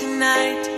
tonight.